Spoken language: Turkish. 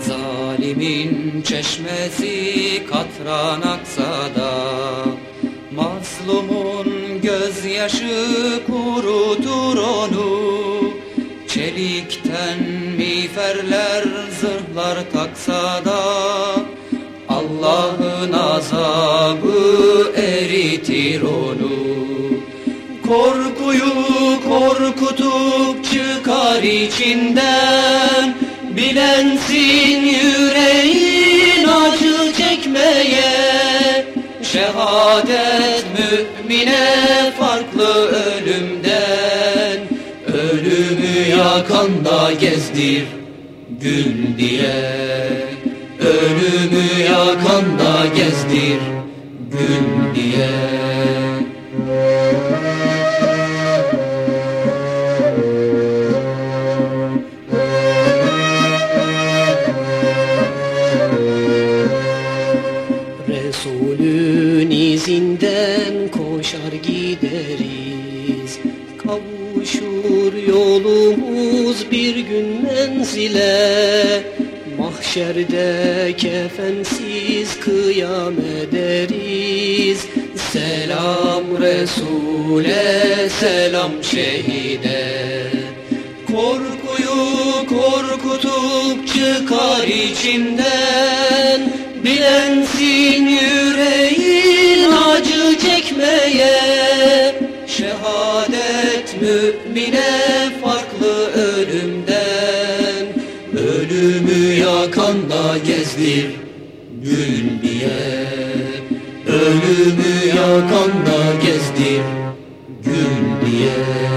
Zalimin çeşmesi katran aksa da Mazlumun gözyaşı kurutur onu. Çelikten miğferler zırhlar taksa da Allah'ın azabı eritir onu. Korkuyu korkutup çıkar içinden. Bilensin yüreğin acı çekmeye. Şehadet mümine farklı ölümden. Ölümü yakanda gezdir gül diye Ölümü yakanda gezdir gül diye. Resulün izinden koşar gideriz. Kavuşur yolumuz bir gün menzile Mahşerde kefensiz kıyam ederiz Selam Resul'e, selam şehide. Korkuyu korkutup çıkar içinden. Bilensin yüreğin acı çekmeye. Şehadet mümine farklı ölümden. Ölümü yakanda gezdir gül diye. Ölümü yakanda gezdir gül diye